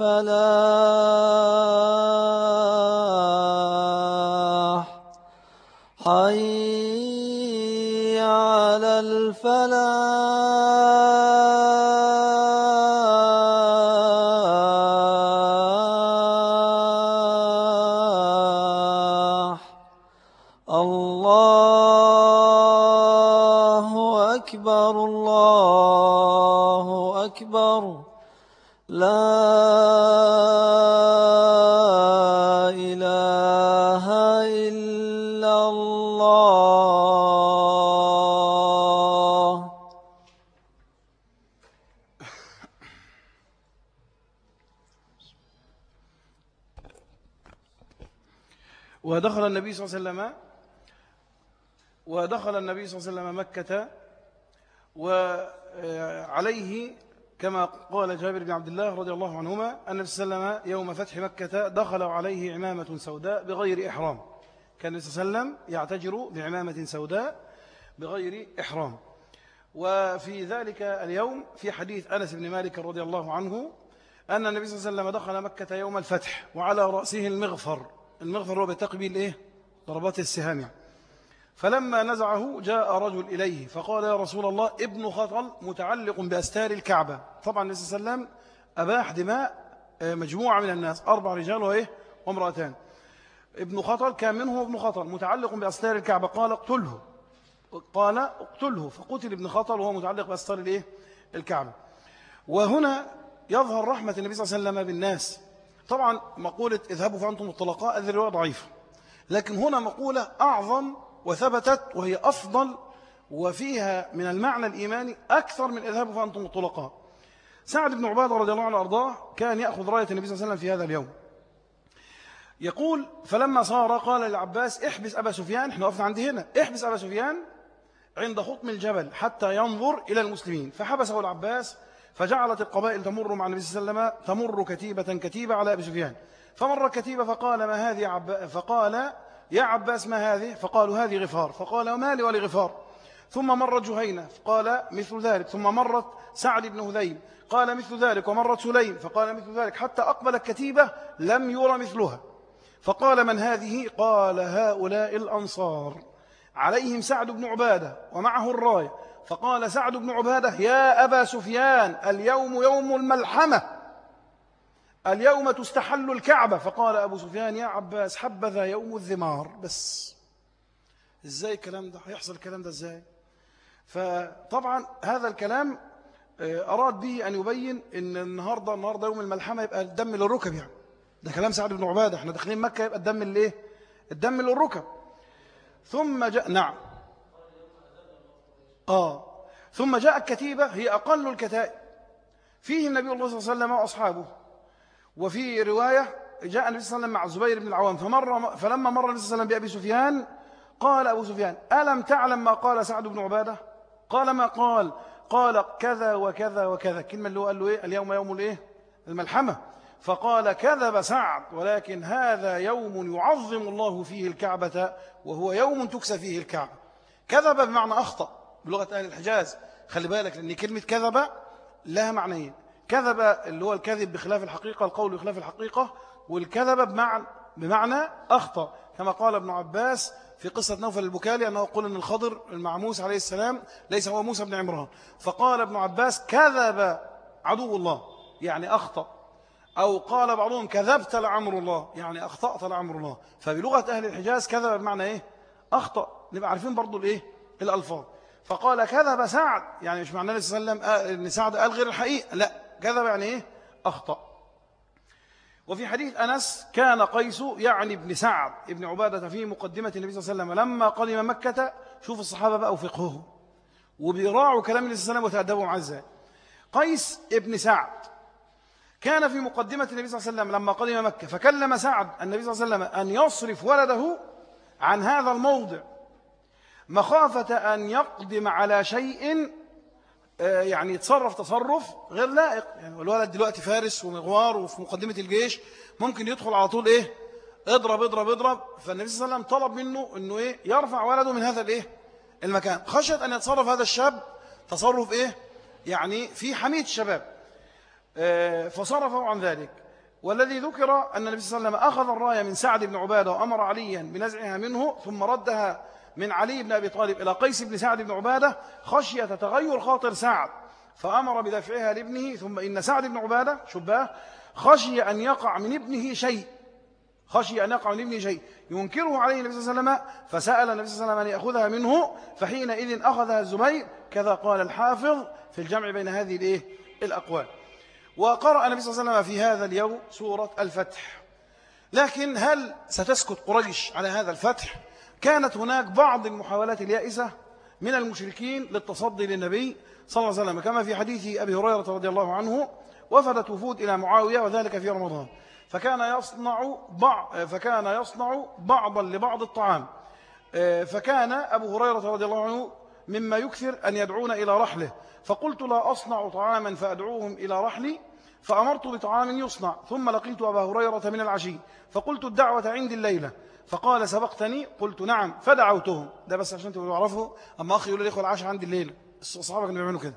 الفلاح حي على الفلاح. الله صلى الله عليه وسلم ودخل النبي صلى الله عليه وسلم مكة وعليه كما قال جابر بن عبد الله رضي الله عنهما أن النبي صلى الله عليه وسلم يوم فتح مكة دخل عليه عمامة سوداء بغير إحرام. كان النبي صلى الله عليه وسلم يعتجر بعمامة سوداء بغير إحرام. وفي ذلك اليوم في حديث أنس بن مالك رضي الله عنه أن النبي صلى الله عليه وسلم دخل مكة يوم الفتح وعلى رأسه المغفر. المغفر هو بيتقي به الإيه؟ ضربات السهام يعني. فلما نزعه جاء رجل إليه فقال يا رسول الله ابن خطل متعلق بأستار الكعبة. طبعا النبي صلى الله عليه وسلم أباح دماء آه، مجموعة من الناس أربع رجال وإيه؟ وامرأتان. ابن خطل كان منه ابن خطل متعلق بأستار الكعبة. قال اقتله. قال اقتله. فقتل ابن خطل وهو متعلق بأستار الإيه؟ الكعبة. وهنا يظهر رحمة النبي صلى الله عليه وسلم بالناس. طبعا مقولة اذهبوا فأنتم الطلقاء هذه الرواية ضعيفة. لكن هنا مقولة أعظم وثبتت وهي أفضل وفيها من المعنى الإيماني أكثر من اذهبوا فأنتم الطلقاء. سعد بن عبادة رضي الله عنه وأرضاه كان يأخذ رأية النبي صلى الله عليه وسلم في هذا اليوم. يقول فلما صار قال للعباس احبس أبا سفيان إحنا وقفنا عند هنا احبس أبا سفيان عند خطم الجبل حتى ينظر إلى المسلمين فحبسه العباس فجعلت القبائل تمر مع النبي صلى الله عليه وسلم تمر كتيبة كتيبة على أبي سفيان. فمر كتيبة فقال ما هذه عب... فقال يا عباس ما هذه؟ فقالوا هذه غفار. فقال وما لي ولغفار ثم مرت جهينة. فقال مثل ذلك. ثم مرت سعد بن هذيل. قال مثل ذلك. ومرت سليم. فقال مثل ذلك. حتى أقبلت كتيبة لم يرى مثلها. فقال من هذه؟ قال هؤلاء الأنصار. عليهم سعد بن عبادة ومعه الراية. فقال سعد بن عبادة يا أبا سفيان اليوم يوم الملحمة. اليوم تستحل الكعبة. فقال أبو سفيان يا عباس حبذا يوم الذمار. بس. إزاي الكلام ده؟ هيحصل الكلام ده إزاي؟ فطبعا هذا الكلام آه، أراد به أن يبين أن النهاردة النهاردة يوم الملحمة يبقى الدم للركب يعني. ده كلام سعد بن عبادة. إحنا داخلين مكة يبقى الدم للإيه الدم للركب. ثم جاء نعم. آه. ثم جاءت كتيبة هي أقل الكتائب. فيه النبي الله صلى الله عليه وسلم وأصحابه. وفي رواية جاء النبي صلى الله عليه وسلم مع الزبير بن العوام فمر فلما مر النبي صلى الله عليه وسلم بأبي سفيان قال أبو سفيان ألم تعلم ما قال سعد بن عبادة؟ قال ما قال؟ قال كذا وكذا وكذا. كلمة اللي هو قال له إيه؟ اليوم يوم الإيه؟ الملحمة. فقال كذب سعد ولكن هذا يوم يعظم الله فيه الكعبة وهو يوم تكسى فيه الكعبة. كذب بمعنى أخطأ بلغة أهل الحجاز. خلي بالك لأن كلمة كذب لها معنيين. كذب اللي هو الكذب بخلاف الحقيقة القول بخلاف الحقيقة والكذب بمعنى, بمعنى أخطأ. كما قال ابن عباس في قصة نوفل البكالي أنه يقول أن الخضر المعموس عليه السلام ليس هو موسى بن عمران. فقال ابن عباس كذب عدو الله يعني أخطأ. أو قال بعضهم كذبت لعمر الله يعني أخطأت لعمر الله. فبلغة أهل الحجاز كذب بمعنى إيه؟ أخطأ. نبقى عارفين برضو الإيه؟ الألفاظ. فقال كذب سعد يعني مش معنى صلى الله عليه وسلم آه، إن سعد قال غير الحقيقة لا. كذب يعني إيه؟ أخطأ. وفي حديث أنس كان قيس يعني ابن سعد ابن عبادة في مقدمة النبي صلى الله عليه وسلم لما قدم مكة شوف الصحابة بقى وفقهه وبيراعوا كلام النبي صلى الله عليه وسلم وتأدبوا معاه إزاي. قيس ابن سعد كان في مقدمة النبي صلى الله عليه وسلم لما قدم مكة فكلم سعد النبي صلى الله عليه وسلم أن يصرف ولده عن هذا الموضع مخافة أن يقدم على شيء يعني يتصرف تصرف غير لائق. يعني الولد دلوقتي فارس ومغوار وفي مقدمة الجيش ممكن يدخل على طول إيه؟ اضرب اضرب اضرب. فالنبي صلى الله عليه وسلم طلب منه أنه إيه؟ يرفع ولده من هذا الإيه؟ المكان. خشية أن يتصرف هذا الشاب تصرف إيه؟ يعني في حميد الشباب. آه، فصرفه عن ذلك. والذي ذكر أن النبي صلى الله عليه وسلم أخذ الراية من سعد بن عبادة وأمر عليا بنزعها منه ثم ردها من علي بن أبي طالب إلى قيس بن سعد بن عبادة خشية تغير خاطر سعد فأمر بدفعها لابنه ثم إن سعد بن عبادة شباه خشي أن يقع من ابنه شيء خشي أن يقع من ابنه شيء ينكره عليه النبي صلى الله عليه وسلم فسأل النبي صلى الله عليه وسلم أن يأخذها منه فحينئذ أخذها الزبير كذا قال الحافظ في الجمع بين هذه الإيه؟ الأقوال. وقرأ النبي صلى الله عليه وسلم في هذا اليوم سورة الفتح. لكن هل ستسكت قريش على هذا الفتح؟ كانت هناك بعض المحاولات اليائسة من المشركين للتصدي للنبي صلى الله عليه وسلم. كما في حديث أبي هريرة رضي الله عنه وفدت وفود إلى معاوية وذلك في رمضان. فكان يصنع بعض فكان يصنع بعضا لبعض الطعام. فكان أبو هريرة رضي الله عنه مما يكثر أن يدعون إلى رحله. فقلت لا أصنع طعاما فأدعوهم إلى رحلي فأمرت بطعام يصنع. ثم لقيت أبا هريرة من العشي. فقلت الدعوة عندي الليلة. فقال سبقتني؟ قلت نعم فدعوتهم. ده بس عشان تبقوا تعرفوا أما أخي يقول لي إخوة العشاء عندي الليلة. الصحابة كانوا بيعملوا كده.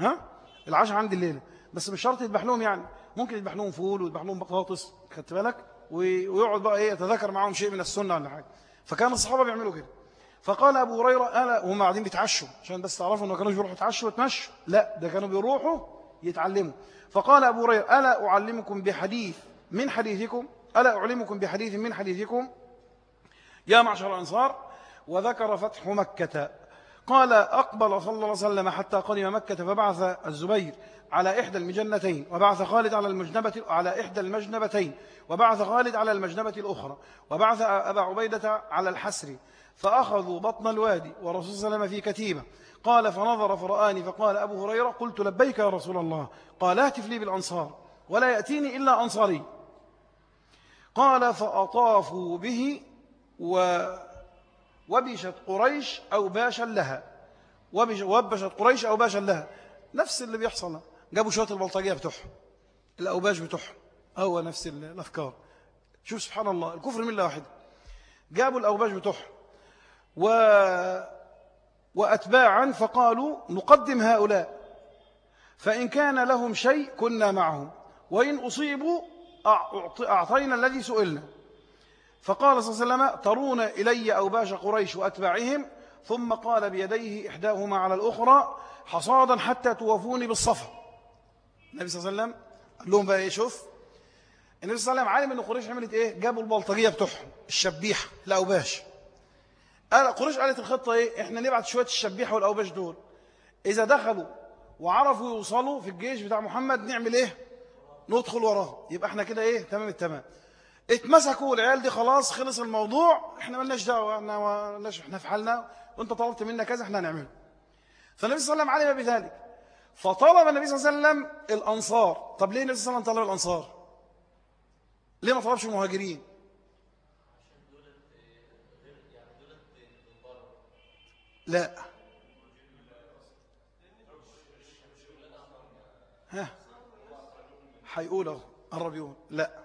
ها؟ العشاء عندي الليلة. بس مش شرط يذبح لهم يعني. ممكن يذبح لهم فول ويذبح لهم بطاطس خدت بالك؟ ويقعد بقى إيه يتذكر معاهم شيء من السنة ولا حاجة. فكان الصحابة بيعملوا كده. فقال أبو هريرة ألا؟ وهم قاعدين بيتعشوا. عشان بس تعرفوا أنه كانوا بيروحوا يتعشوا ويتمشوا. لا ده كانوا بيروحوا يتعلموا. فقال أبو هريرة ألا أعلمكم بحديث من حديثكم؟ ألا أعلمكم بحديث من حديثكم؟ يا معشر الأنصار وذكر فتح مكة. قال أقبل صلى الله عليه وسلم حتى قدم مكة فبعث الزبير على إحدى المجنتين وبعث خالد على المجنبة على إحدى المجنبتين وبعث خالد على المجنبة الأخرى وبعث أبا عبيدة على الحسر فأخذوا بطن الوادي ورسول صلى الله عليه وسلم في كتيبة. قال فنظر فرآني فقال أبو هريرة قلت لبيك يا رسول الله. قال اهتف لي بالأنصار ولا يأتيني إلا أنصاري. قال فأطافوا به وبشت قريش أو باشا لها. وبشت قريش أو باشا لها. نفس اللي بيحصل. جابوا شوية البلطجية بتوعهم الأوباش بتوعهم هو نفس الأفكار. شوف سبحان الله الكفر ملة واحدة جابوا الأوباش بتوعهم و وأتباعا فقالوا نقدم هؤلاء. فإن كان لهم شيء كنا معهم. وإن أصيبوا أعطينا الذي سئلنا. فقال صلى الله عليه وسلم ترون إلي أوباش قريش وأتباعهم؟ ثم قال بيديه إحداهما على الأخرى حصادا حتى توفوني بالصفا. النبي صلى الله عليه وسلم قال لهم بقى إيه شوف. النبي صلى الله عليه وسلم عالم أن قريش عملت إيه؟ جابوا البلطجية بتوعهم الشبيحة الأوباش قال قريش قالت الخطة إيه؟ إحنا نبعت شوية الشبيحة والأوباش دول. إذا دخلوا وعرفوا يوصلوا في الجيش بتاع محمد نعمل إيه؟ ندخل وراه يبقى إحنا كده إيه؟ تمام التمام. اتمسكوا العيال دي خلاص خلص الموضوع. إحنا مالناش دعوة إحنا مالناش إحنا في حالنا. وانت طلبت منا كذا إحنا هنعمله. فالنبي صلى الله عليه وسلم علم بذلك. فطلب النبي صلى الله عليه وسلم الأنصار. طب ليه النبي صلى الله عليه وسلم طلب الأنصار؟ ليه ما طلبش المهاجرين لا. ها؟ هيقول أهو قرب يقول لا.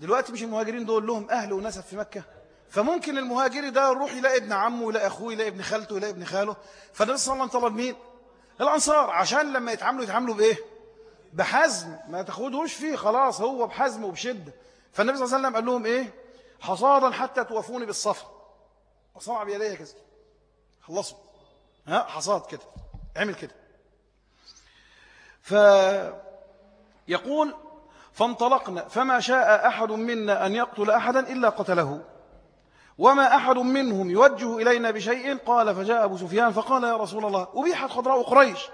دلوقتي مش المهاجرين دول لهم أهل ونسب في مكة؟ فممكن المهاجري ده يروح يلاقي ابن عمه يلاقي أخوه يلاقي ابن خالته يلاقي ابن خاله. فالنبي صلى الله عليه وسلم طلب مين؟ الأنصار. عشان لما يتعاملوا يتعاملوا بإيه؟ بحزم. ما تاخدوش فيه. خلاص هو بحزم وبشدة. فالنبي صلى الله عليه وسلم قال لهم إيه؟ حصادا حتى توفوني بالصفا. وصنع بيديه كذا خلصوا. ها؟ حصاد كده. عمل كده. فيقول فانطلقنا فما شاء أحد منا أن يقتل أحدا إلا قتله. وما أحد منهم يوجه إلينا بشيء؟ قال فجاء أبو سفيان فقال يا رسول الله أبيحت خضراء قريش.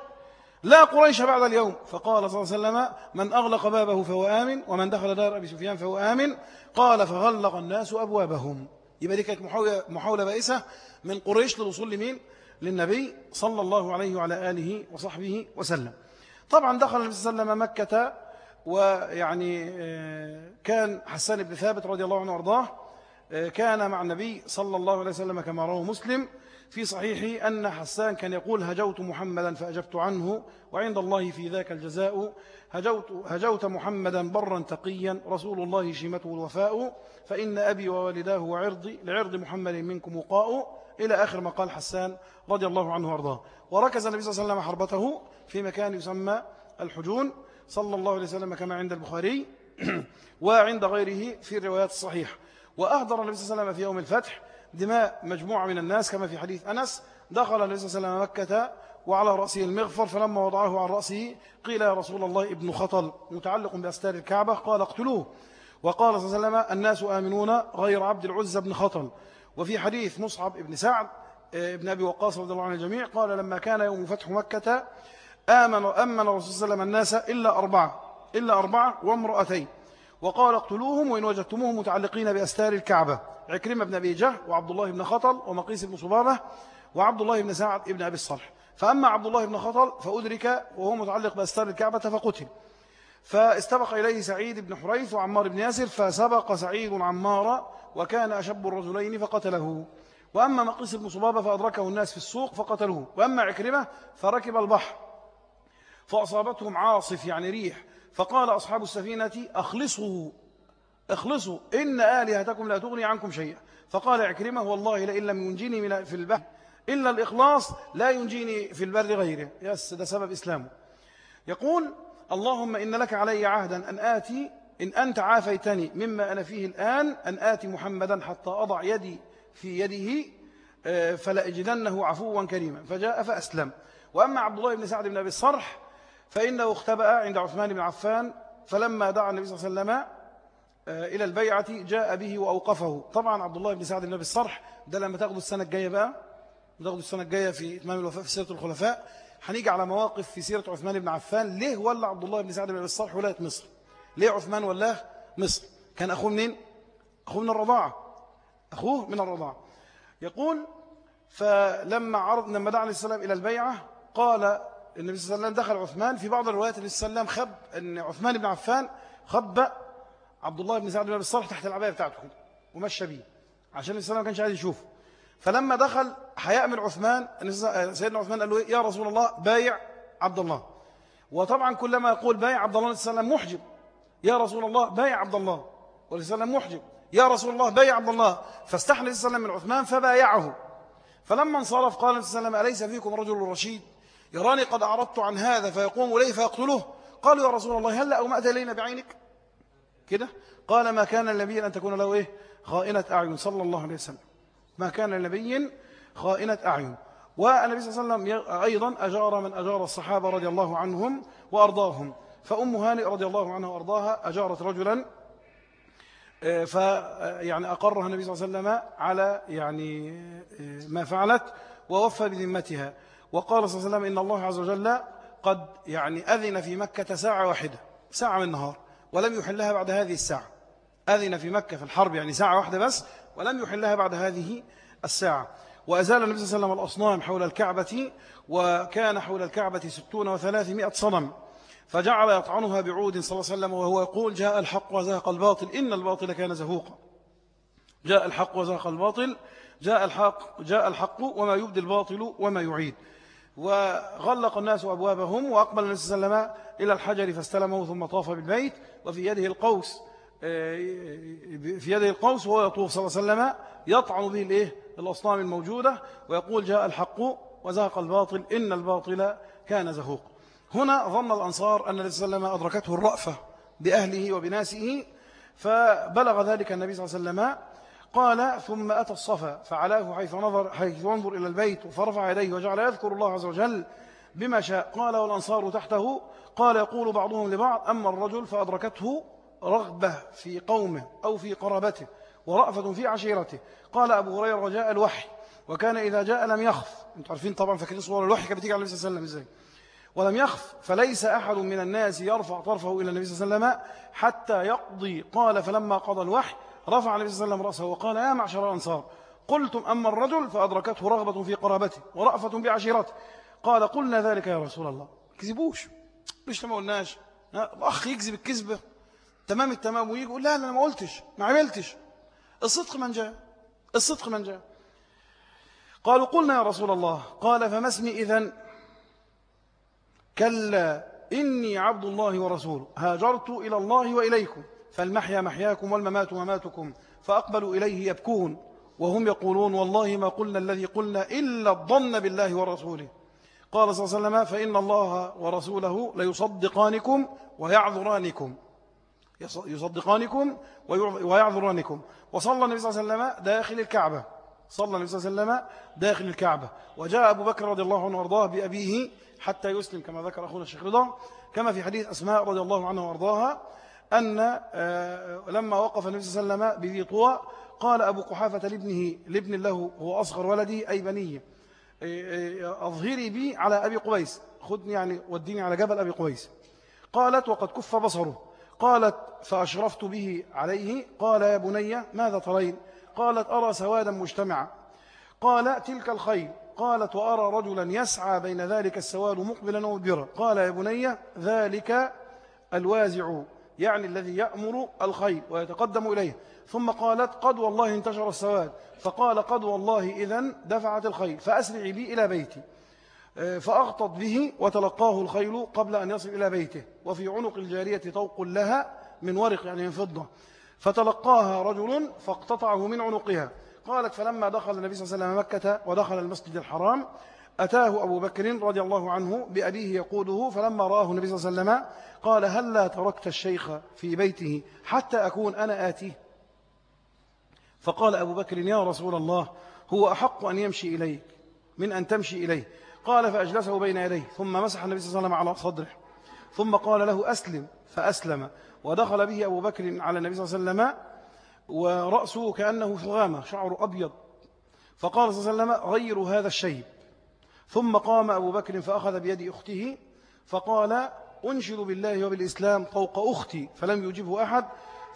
لا قريش بعد اليوم. فقال صلى الله عليه وسلم من أغلق بابه فهو آمن ومن دخل دار أبي سفيان فهو آمن. قال فغلق الناس أبوابهم. يبقى دي كانت محاولة, محاولة بائسة من قريش للوصول لمين؟ للنبي صلى الله عليه وعلى آله وصحبه وسلم. طبعا دخل النبي صلى الله عليه وسلم مكة ويعني آه، كان حسان بن ثابت رضي الله عنه وأرضاه آه، كان مع النبي صلى الله عليه وسلم كما رواه مسلم في صحيحه أن حسان كان يقول هجوت محمدا فأجبت عنه وعند الله في ذاك الجزاء هجوت, هجوت محمدا برا تقيا رسول الله شيمته الوفاء فإن أبي ووالداه وعرضي لعرض محمد منكم وقاء. إلى آخر ما قال حسان رضي الله عنه وأرضاه. وركز النبي صلى الله عليه وسلم حربته في مكان يسمى الحجون. صلى الله عليه وسلم كما عند البخاري وعند غيره في الروايات الصحيحة. وأهدر النبي صلى الله عليه وسلم في يوم الفتح دماء مجموعة من الناس كما في حديث أنس دخل النبي صلى الله عليه وسلم مكة وعلى رأسه المغفر فلما وضعه على رأسه قيل يا رسول الله ابن خطل متعلق بأستار الكعبة قال اقتلوه. وقال صلى الله عليه وسلم الناس آمنون غير عبد العزة بن خطل. وفي حديث مصعب بن سعد آه، ابن أبي وقاص رضي الله عنه الجميع قال لما كان يوم فتح مكة آمن أمن الرسول صلى الله عليه وسلم الناس إلا أربعة إلا أربعة وامرأتين. وقال اقتلوهم وإن وجدتموهم متعلقين بأستار الكعبة. عكرمة بن أبي جه وعبد الله بن خطل ومقيس بن صبابة وعبد الله بن سعد بن أبي الصالح فأما عبد الله بن خطل فأدرك وهو متعلق بأستار الكعبة فقتل. فاستبق إليه سعيد بن حريث وعمار بن ياسر فسبق سعيد عمار وكان أشب الرجلين فقتله. وأما مقيس بن صبابة فأدركه الناس في السوق فقتلوه وأما عكرمة فركب البحر. فأصابتهم عاصف يعني ريح. فقال أصحاب السفينة أخلصوا أخلصوا. إن آلهتكم لا تغني عنكم شيئا. فقال عكرمة والله لئن لم ينجيني من في البحر إلا الإخلاص لا ينجيني في البر غيره. يس ده سبب إسلامه. يقول اللهم إن لك علي عهدا أن آتي إن أنت عافيتني مما أنا فيه الآن أن آتي محمدا حتى أضع يدي في يده آه، فلأجدنه عفوا كريما. فجاء فأسلم. وأما عبد الله بن سعد بن أبي الصرح فإنه اختبأ عند عثمان بن عفان فلما دعا النبي صلى الله عليه وسلم آه، إلى البيعة جاء به وأوقفه. طبعا عبد الله بن سعد أبي الصرح ده لما تاخدوا السنة الجاية بقى تاخدوا السنة الجاية في إتمام الوفاء في سيرة الخلفاء هنيجي على مواقف في سيرة عثمان بن عفان. ليه ولا عبد الله بن سعد بن الصرح ولاية مصر؟ ليه عثمان ولاه مصر؟ كان أخوه منين؟ أخوه من الرضاعة. أخوه من الرضاعة. يقول فلما عرض لما دعا عليه السلام إلى البيعة قال النبي صلى الله عليه وسلم دخل عثمان. في بعض الروايات النبي صلى الله عليه وسلم خب أن عثمان بن عفان خب عبد الله بن سعد بن أبي الصالح تحت العباية بتاعته ومشى بيه عشان النبي صلى الله عليه وسلم ما كانش عايز يشوفه. فلما دخل من عثمان سيدنا عثمان قال له يا رسول الله بايع عبد الله وطبعا كلما يقول بايع عبد الله صلى الله عليه وسلم محجب. يا رسول الله بايع عبد الله وسلم محجب. يا رسول الله بايع عبد الله فاستحل النبي صلى الله عليه وسلم من عثمان فبايعه. فلما انصرف قال النبي صلى الله عليه وسلم أليس فيكم رجل رشيد؟ يراني قد أعرضت عن هذا فيقوم إليه فيقتله قالوا يا رسول الله هل أومأت إلينا بعينك؟ كده؟ قال ما كان النبي أن تكون له إيه؟ خائنة أعين. صلى الله عليه وسلم. ما كان النبي خائنة أعين. والنبي صلى الله عليه وسلم أيضا أجار من أجار الصحابة رضي الله عنهم وأرضاهم. فأم هانئ رضي الله عنها وأرضاها أجارت رجلا آه، ف يعني أقرها النبي صلى الله عليه وسلم على يعني آه، ما فعلت ووفى بذمتها. وقال صلى الله عليه وسلم إن الله عز وجل قد يعني أذن في مكة ساعة واحدة ساعة من النهار ولم يحلها بعد هذه الساعة. أذن في مكة في الحرب يعني ساعة واحدة بس ولم يحلها بعد هذه الساعة. وأزال النبي صلى الله عليه وسلم الأصنام حول الكعبة وكان حول الكعبة ستون وثلاثمائة صنم. فجعل يطعنها بعود صلى الله عليه وسلم وهو يقول جاء الحق وزهق الباطل إن الباطل كان زهوقا. جاء الحق وزهق الباطل جاء الحق جاء الحق وما يبدي الباطل وما يعيد. وغلق الناس أبوابهم وأقبل النبي صلى الله عليه وسلم إلى الحجر فاستلمه ثم طاف بالبيت وفي يده القوس آه، في يده القوس وهو يطوف صلى الله عليه وسلم يطعن به الإيه؟ الأصنام الموجودة ويقول جاء الحق وزهق الباطل إن الباطل كان زهوق هنا ظن الأنصار أن النبي صلى الله عليه وسلم أدركته الرأفة بأهله وبناسه فبلغ ذلك النبي صلى الله عليه وسلم قال ثم أتى الصفا فعلاه حيث نظر حيث ينظر إلى البيت فرفع يديه وجعل يذكر الله عز وجل بما شاء. قال والأنصار تحته؟ قال يقول بعضهم لبعض أما الرجل فأدركته رغبة في قومه أو في قرابته ورأفة في عشيرته. قال أبو هريرة وجاء الوحي وكان إذا جاء لم يخف. أنتم عارفين طبعا فاكرين صور الوحي كانت بتيجي على النبي صلى الله عليه وسلم إزاي؟ ولم يخف فليس أحد من الناس يرفع طرفه إلى النبي صلى الله عليه وسلم حتى يقضي. قال فلما قضى الوحي رفع النبي صلى الله عليه وسلم رأسه وقال يا معشر الأنصار قلتم أما الرجل فأدركته رغبة في قرابته ورأفة بعشيرته. قال قلنا ذلك يا رسول الله. كذبوش. ليش ما قلناش؟ الأخ يكذب الكذبة. تمام التمام. ويجي يقول لا أنا ما قلتش. ما عملتش. الصدق من جاء. الصدق من جاء. قالوا قلنا يا رسول الله. قال فما اسمي إذن؟ كلا إني عبد الله ورسوله. هاجرت إلى الله وإليكم. فالمحيا محياكم والممات مماتكم فأقبلوا إليه يبكون وهم يقولون والله ما قلنا الذي قلنا إلا الظن بالله ورسوله. قال صلى الله عليه وسلم فإن الله ورسوله ليصدقانكم ويعذرانكم. يصدقانكم ويعذرانكم. وصلى النبي صلى الله عليه وسلم داخل الكعبة. صلى النبي صلى الله عليه وسلم داخل الكعبة. وجاء أبو بكر رضي الله عنه وأرضاه بأبيه حتى يسلم كما ذكر أخونا الشيخ رضا. كما في حديث أسماء رضي الله عنه وأرضاها أن آه، لما وقف النبي صلى الله عليه وسلم بذي طوى قال أبو قحافة لابنه لابن له هو أصغر ولدي أي بنيه أظهري بي على أبي قبيس. خذني يعني وديني على جبل أبي قبيس. قالت وقد كف بصره. قالت فأشرفت به عليه. قال يا بني ماذا ترين قالت أرى سوادا مجتمعا. قال تلك الخيل. قالت وأرى رجلا يسعى بين ذلك السواد مقبلا ومدبرا. قال يا بني ذلك الوازع يعني الذي يأمر الخيل ويتقدم إليه. ثم قالت قد والله انتشر السواد. فقال قد والله إذن دفعت الخيل فأسرعي بي إلى بيتي. آه، فأغطت به وتلقاه الخيل قبل أن يصل إلى بيته. وفي عنق الجارية طوق لها من ورق يعني من فضة. فتلقاها رجل فاقتطعه من عنقها. قالت فلما دخل النبي صلى الله عليه وسلم مكة ودخل المسجد الحرام أتاه أبو بكر رضي الله عنه بأبيه يقوده فلما رآه النبي صلى الله عليه وسلم قال هل لا تركت الشيخ في بيته حتى أكون أنا آتيه؟ فقال أبو بكر يا رسول الله هو أحق أن يمشي إليك من أن تمشي إليه. قال فأجلسه بين يديه ثم مسح النبي صلى الله عليه وسلم على صدره ثم قال له أسلم. فأسلم ودخل به أبو بكر على النبي صلى الله عليه وسلم ورأسه كأنه ثغامة شعر أبيض. فقال صلى الله عليه وسلم غير هذا الشيب. ثم قام أبو بكر فأخذ بيد أخته فقال أنشد بالله وبالإسلام طوق أختي فلم يجبه أحد.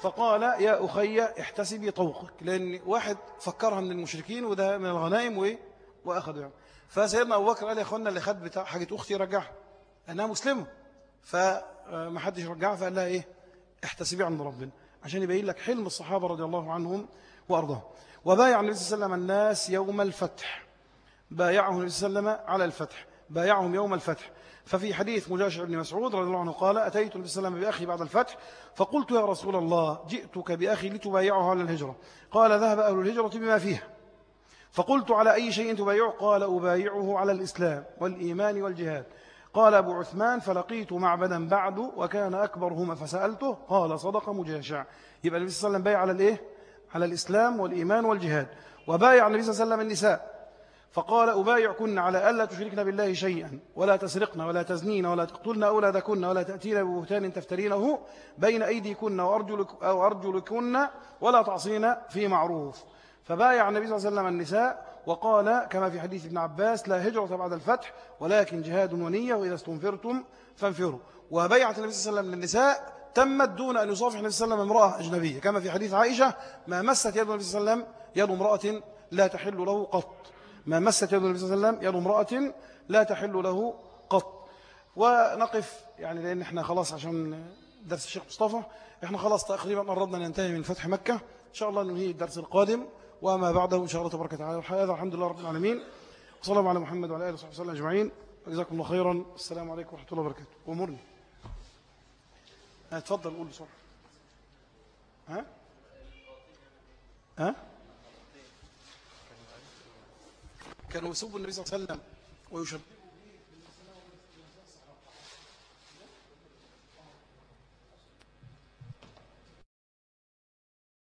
فقال يا أخي احتسبي طوقك لأن واحد فكرها من المشركين وده من الغنائم وأخذوا يعني فسيدنا أبو بكر قال يا أخوانا اللي خد بتاع حاجة أختي رجعها. أنها مسلمة. فما حدش فقال لها إيه؟ احتسبي عند ربنا. عشان يبين لك حلم الصحابة رضي الله عنهم وأرضاهم. وبايع النبي صلى الله عليه وسلم الناس يوم الفتح. بايعهم النبي صلى الله عليه وسلم على الفتح بايعهم يوم الفتح. ففي حديث مجاشع بن مسعود رضي الله عنه قال أتيت النبي صلى الله عليه وسلم بأخي بعد الفتح فقلت يا رسول الله جئتك بأخي لتبايعه على الهجرة. قال ذهب أهل الهجرة بما فيها. فقلت على أي شيء تبايعه؟ قال أبايعه على الإسلام والإيمان والجهاد. قال أبو عثمان فلقيت معبدا بعد وكان أكبرهما فسألته قال صدق مجاشع. يبقى النبي صلى الله عليه وسلم بايع على الإيه؟ على الإسلام والإيمان والجهاد. وبايع النبي صلى الله عليه وسلم النساء. فقال أبايعكن على ألا تشركن بالله شيئا ولا تسرقن ولا تزنين ولا تقتلن أولادكن ولا تأتين ببهتان تفترينه بين أيديكن وأرجلك أو أرجلكن ولا تعصين في معروف. فبايع النبي صلى الله عليه وسلم النساء وقال كما في حديث ابن عباس لا هجرة بعد الفتح ولكن جهاد ونية وإذا استنفرتم فانفروا. وبيعة النبي صلى الله عليه وسلم للنساء تمت دون أن يصافح النبي صلى الله عليه وسلم امرأة أجنبية. كما في حديث عائشة ما مست يد النبي صلى الله عليه وسلم يد امرأة لا تحل له قط. ما مست يد النبي صلى الله عليه وسلم يد امرأة لا تحل له قط. ونقف يعني لأن إحنا خلاص عشان درس الشيخ مصطفى إحنا خلاص تقريبا قربنا ننتهي من فتح مكة. إن شاء الله ننهي الدرس القادم وما بعده إن شاء الله تبارك وتعالى. هذا الحمد لله رب العالمين. وصلى الله على محمد وعلى آله وصحبه وسلم أجمعين. جزاكم الله خيرا. السلام عليكم ورحمة الله وبركاته. أمورني اتفضل قول بسرعة. ها؟ ها؟ كانوا يسبوا النبي صلى الله عليه وسلم ويشبه